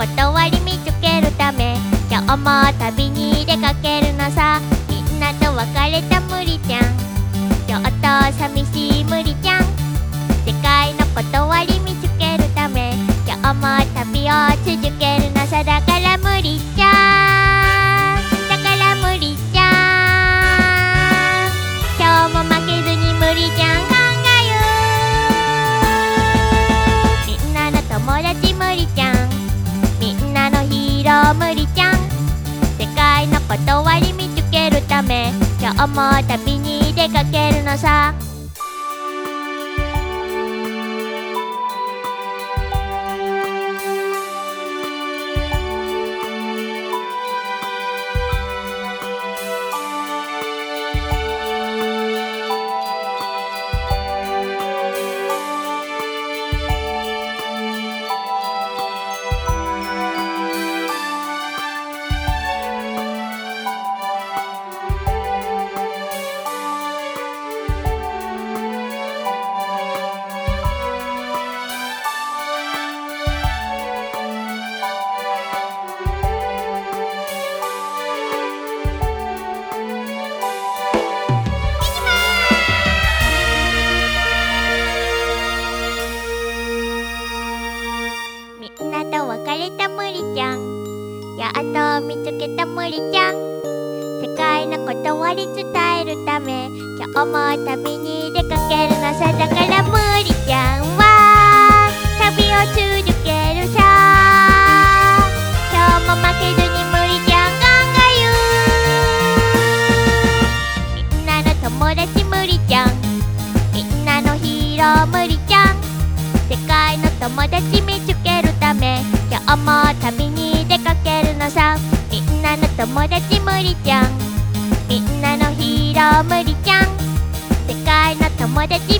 断り見つけるため今日も旅に出かけるのさ。みんなと別れた無理ちゃん。ちょっと寂しい無理ちゃん。のヒーロー無理ちゃん。世界の断り見つけるため今日も旅に出かけるのさ。れた無理ちゃん。やっと見つけた無理ちゃん。世界の断り伝えるため今日も旅に出かけるのさだから無理ちゃんは旅を続けるさ。今日も負けずに無理ちゃん考えようみんなの友達無理ちゃん。みんなのヒーロー無理ちゃん。世界の友達見つけるた今日も旅に出かけるのさ。みんなの友達無理ちゃん。みんなのヒーロー無理ちゃん。世界の友達見つ